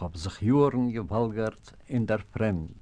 hab sich Juren gewalgert in der Fremd.